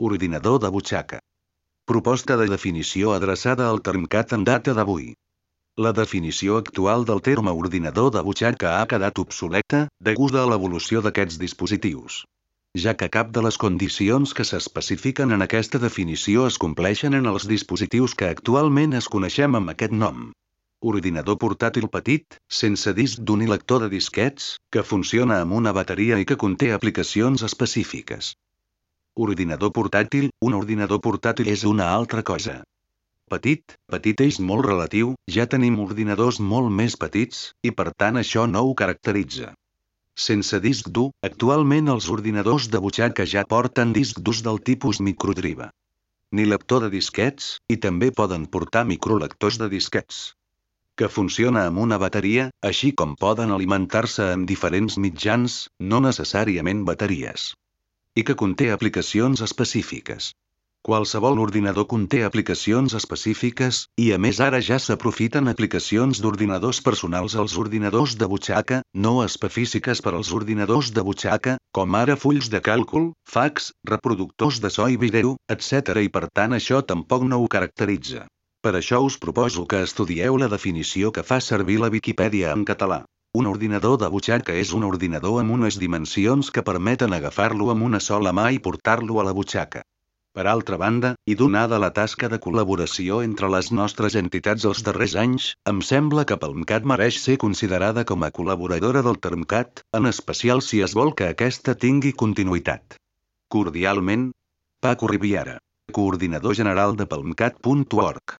Ordinador de butxaca. Proposta de definició adreçada al Termcat en data d'avui. La definició actual del terme ordinador de butxaca ha quedat obsoleta, deguda a l'evolució d'aquests dispositius. Ja que cap de les condicions que s'especifiquen en aquesta definició es compleixen en els dispositius que actualment es coneixem amb aquest nom. Ordinador portàtil petit, sense disc d'un i lector de disquets, que funciona amb una bateria i que conté aplicacions específiques. Ordinador portàtil, un ordinador portàtil és una altra cosa. Petit, petit és molt relatiu, ja tenim ordinadors molt més petits, i per tant això no ho caracteritza. Sense disc dur, actualment els ordinadors de butxaca ja porten disc durs del tipus microdriva. Ni lector de disquets, i també poden portar microlectors de disquets que funciona amb una bateria, així com poden alimentar-se amb diferents mitjans, no necessàriament bateries. I que conté aplicacions específiques. Qualsevol ordinador conté aplicacions específiques, i a més ara ja s'aprofiten aplicacions d'ordinadors personals als ordinadors de butxaca, no específiques per als ordinadors de butxaca, com ara fulls de càlcul, fax, reproductors de so i vídeo, etc. i per tant això tampoc no ho caracteritza. Per això us proposo que estudieu la definició que fa servir la Viquipèdia en català. Un ordinador de butxaca és un ordinador amb unes dimensions que permeten agafar-lo amb una sola mà i portar-lo a la butxaca. Per altra banda, i donada la tasca de col·laboració entre les nostres entitats els darrers anys, em sembla que Palmcat mereix ser considerada com a col·laboradora del Termcat, en especial si es vol que aquesta tingui continuïtat. Cordialment, Paco Riviera, coordinador general de palmcat.org.